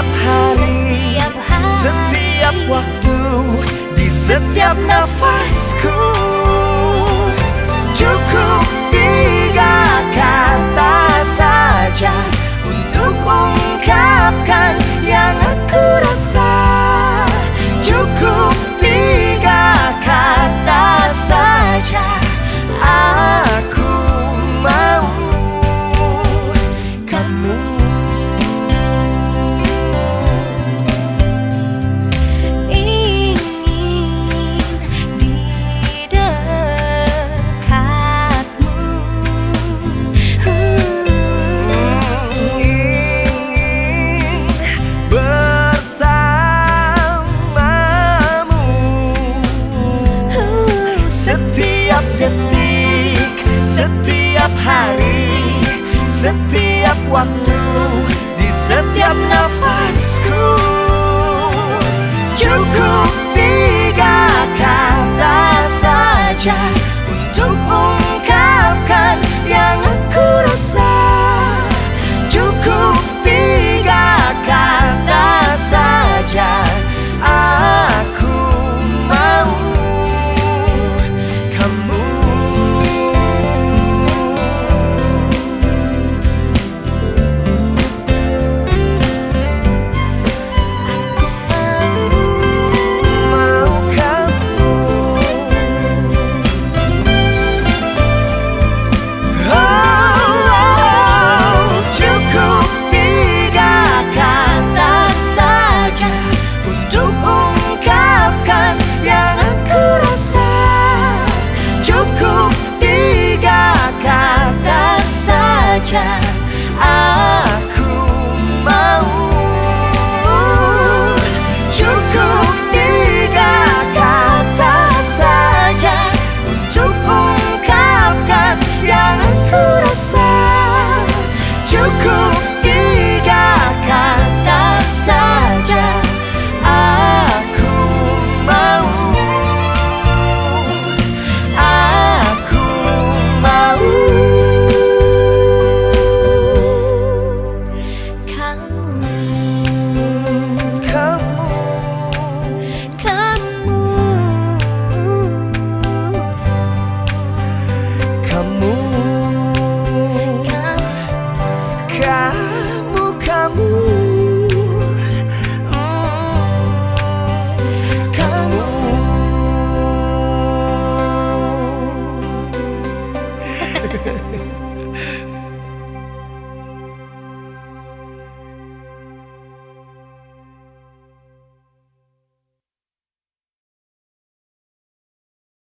setiap hari, setiap, hari, setiap waktu, di setiap nafasku. setiap hari Setiap waktu Di setiap nafasku. I